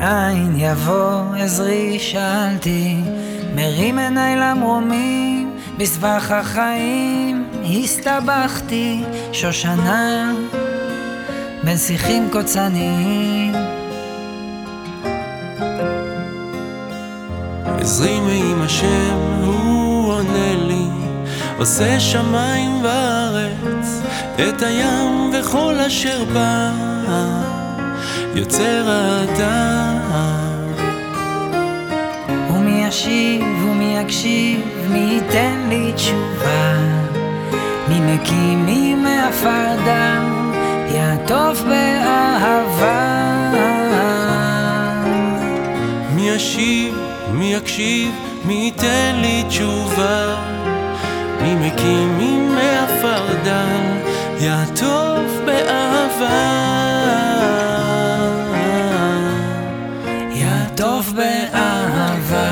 מאין יבוא עזרי שאלתי, מרים עיניי למרומים, בסבך החיים הסתבכתי, שושנה בין שיחים קוצניים. עזרי מעם השם, הוא עונה לי, עושה שמיים וארץ, את הים וכל אשר בא, יוצר האדם. ומי ישיב ומי יקשיב, מי ייתן לי תשובה? מי מקים מי מעפר דם, יעטוף באהבה. מי ישיב, מי יקשיב, מי ייתן לי תשובה? מי מקים מי מעפר יעטוף באהבה.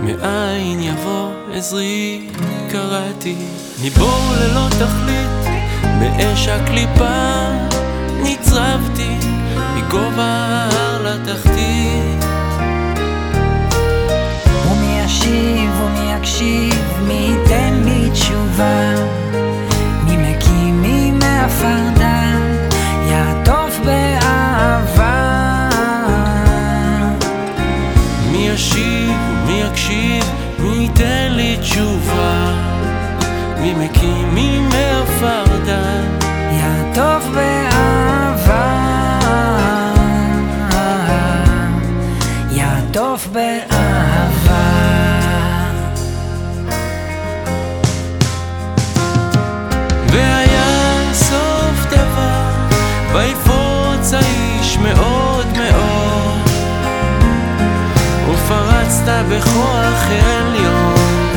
מאין יבוא עזרי קראתי, מבור ללא תכלית, באש הקליפה נצרבתי, מגובה ההר לתחתית. ומי ישיב ומי יקשיב, מי מי ייתן לי תשובה? מי מקים מי מעפר דם, יעטוף באהבה. יעטוף באהבה. והיה סוף דבר, ויפוץ האיש מאוד מאוד, ופרצת בכוח עליון.